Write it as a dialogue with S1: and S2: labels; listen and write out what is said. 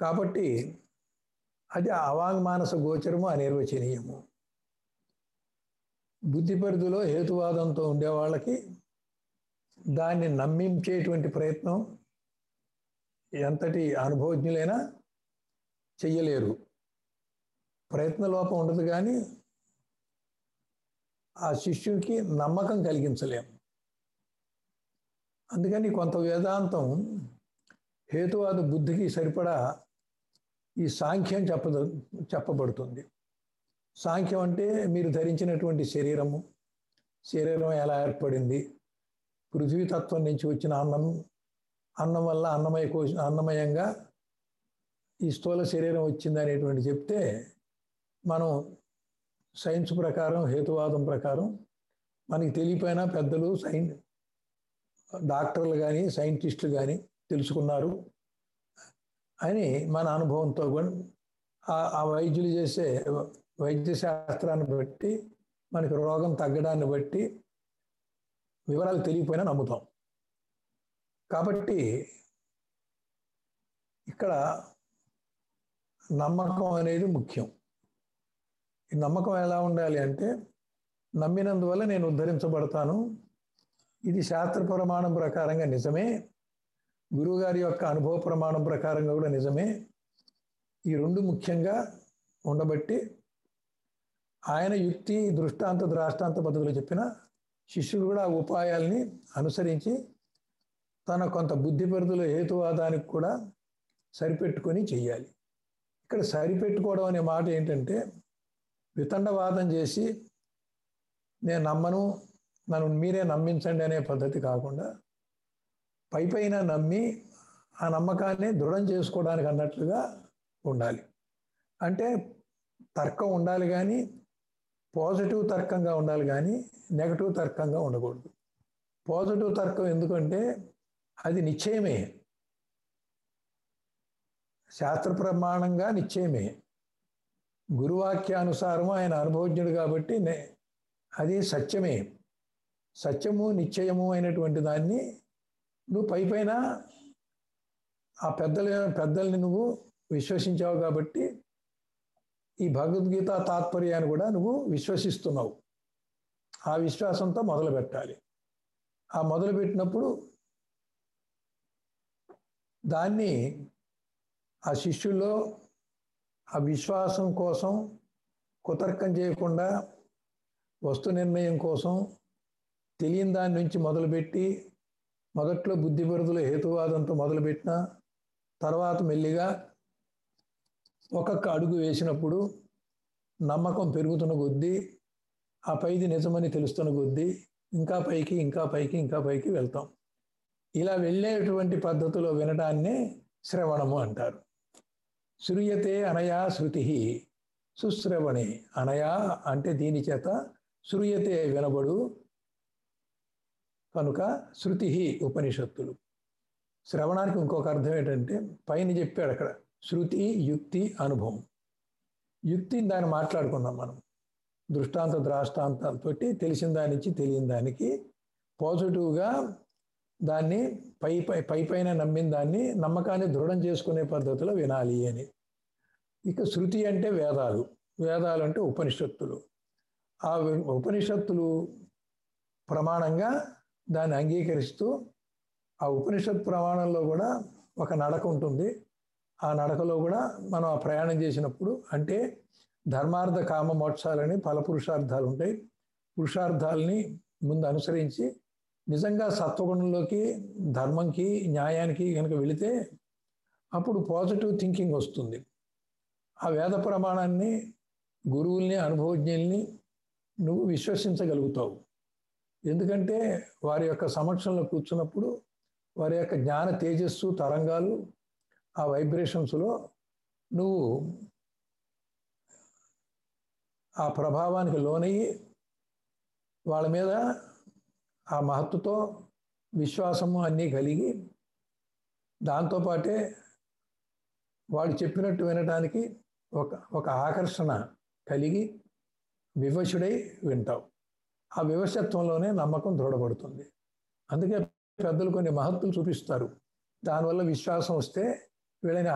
S1: కాబట్టి అది అవాంగ్మానస గోచరము అనిర్వచనీయము. బుద్ధి పరిధిలో హేతువాదంతో ఉండే వాళ్ళకి దాన్ని నమ్మించేటువంటి ప్రయత్నం ఎంతటి అనుభవజ్ఞులైనా చెయ్యలేరు. ప్రయత్న లోపం ఉండదు కానీ ఆ శిష్యునికి నమ్మకం కలిగించలేం. అందుకని కొంత వేదాంతం హేతువాద బుద్ధికి సరిపడా ఈ సాంఖ్యం చెప్పద చెప్పబడుతుంది. సాంఖ్యం అంటే మీరు ధరించినటువంటి శరీరము శరీరం ఎలా ఏర్పడింది పృథ్వీతత్వం నుంచి వచ్చిన అన్నం అన్నం వల్ల అన్నమయ కోశ అన్నమయంగా ఈ స్థూల శరీరం వచ్చింది అనేటువంటి చెప్తే మనం సైన్స్ ప్రకారం హేతువాదం ప్రకారం మనకి తెలియపోయినా పెద్దలు సైన్ డాక్టర్లు కానీ సైంటిస్టులు కానీ తెలుసుకున్నారు. అని మన అనుభవంతో కూడా ఆ వైద్యులు చేసే వైద్య శాస్త్రాన్ని బట్టి మనకి రోగం తగ్గడాన్ని బట్టి వివరాలు తెలియపోయినా నమ్ముతాం. కాబట్టి ఇక్కడ నమ్మకం అనేది ముఖ్యం. ఈ నమ్మకం ఎలా ఉండాలి అంటే నమ్మినందువల్ల నేను ఉద్ధరించబడతాను. ఇది శాస్త్ర ప్రమాణం ప్రకారంగా నిజమే. గురువుగారి యొక్క అనుభవ ప్రమాణం ప్రకారంగా కూడా నిజమే. ఈ రెండు ముఖ్యంగా ఉండబట్టి ఆయన యుక్తి దృష్టాంత ద్రాష్టాంత పద్ధతులు చెప్పిన శిష్యుడు కూడా ఉపాయాల్ని అనుసరించి తన కొంత బుద్ధి పరిధిలో హేతువాదానికి కూడా సరిపెట్టుకొని చెయ్యాలి. ఇక్కడ సరిపెట్టుకోవడం అనే మాట ఏంటంటే వితండవాదం చేసి నేను నమ్మను నన్ను మీరే నమ్మించండి అనే పద్ధతి కాకుండా పై పైన నమ్మి ఆ నమ్మకాన్ని దృఢం చేసుకోవడానికి అన్నట్లుగా ఉండాలి. అంటే తర్కం ఉండాలి కానీ పాజిటివ్ తర్కంగా ఉండాలి కానీ నెగటివ్ తర్కంగా ఉండకూడదు. పాజిటివ్ తర్కం ఎందుకంటే అది నిశ్చయమే. శాస్త్ర ప్రమాణంగా నిశ్చయమే. గురువాక్యానుసారము ఆయన అనుభవజ్ఞుడు కాబట్టి అది సత్యమే. సత్యము నిశ్చయము అయినటువంటి దాన్ని నువ్వు పై పైన ఆ పెద్దల పెద్దల్ని నువ్వు విశ్వసించావు కాబట్టి ఈ భగవద్గీత తాత్పర్యాన్ని కూడా నువ్వు విశ్వసిస్తున్నావు. ఆ విశ్వాసంతో మొదలు పెట్టాలి ఆ మొదలు పెట్టినప్పుడు దాన్ని ఆ శిష్యుల్లో ఆ విశ్వాసం కోసం కుతర్కం చేయకుండా వస్తు నిర్ణయం కోసం తెలియని దాని నుంచి మొదలుపెట్టి మొదట్లో బుద్ధిపరుదుల హేతువాదంతో మొదలుపెట్టిన తర్వాత మెల్లిగా ఒక్కొక్క అడుగు వేసినప్పుడు నమ్మకం పెరుగుతున్న కొద్దీ ఆ పైది నిజమని తెలుస్తున్న కొద్దీ ఇంకా పైకి ఇంకా పైకి ఇంకా పైకి వెళ్తాం. ఇలా వెళ్ళేటువంటి పద్ధతిలో వినడాన్నే శ్రవణము అంటారు. శ్రూయతే అనయా శృతి సుశ్రవణి. అనయా అంటే దీని చేత శ్రూయతే వినబడు కనుక శృతి ఉపనిషత్తులు. శ్రవణానికి ఇంకొక అర్థం ఏంటంటే పైన చెప్పాడు అక్కడ శృతి యుక్తి అనుభవం. యుక్తిని దాన్ని మాట్లాడుకుందాం మనం. దృష్టాంత ద్రాష్టాంతాలతోటి తెలిసిన దాని నుంచి తెలియని దానికి పాజిటివ్గా దాన్ని పై పై పై పైన నమ్మిన దాన్ని నమ్మకాన్ని దృఢం చేసుకునే పద్ధతిలో వినాలి అని. ఇక శృతి అంటే వేదాలు. వేదాలు అంటే ఉపనిషత్తులు. ఆ ఉపనిషత్తులు ప్రమాణంగా దాన్ని అంగీకరిస్తూ ఆ ఉపనిషత్ ప్రమాణంలో కూడా ఒక నడక ఉంటుంది. ఆ నడకలో కూడా మనం ఆ ప్రయాణం చేసినప్పుడు అంటే ధర్మార్థ కామ మోక్షాలని ఫల పురుషార్థాలు ఉంటాయి. పురుషార్థాలని ముందు అనుసరించి నిజంగా సత్వగుణంలోకి ధర్మంకి న్యాయానికి కనుక వెళితే అప్పుడు పాజిటివ్ థింకింగ్ వస్తుంది. ఆ వేద ప్రమాణాన్ని గురువుల్ని అనుభవజ్ఞుల్ని నువ్వు విశ్వసించగలుగుతావు. ఎందుకంటే వారి యొక్క సమక్షంలో కూర్చున్నప్పుడు వారి యొక్క జ్ఞాన తేజస్సు తరంగాలు ఆ వైబ్రేషన్స్లో నువ్వు ఆ ప్రభావానికి లోనయ్యి వాళ్ళ మీద ఆ మహత్తుతో విశ్వాసము అన్నీ కలిగి దాంతోపాటే వాడు చెప్పినట్టు వినడానికి ఒక ఒక ఆకర్షణ కలిగి వివశుడై వింటావు. ఆ వివశత్వంలోనే నమ్మకం దృఢపడుతుంది. అందుకే పెద్దలు కొన్ని మహత్తులు చూపిస్తారు. దానివల్ల విశ్వాసం వస్తే వీళ్ళని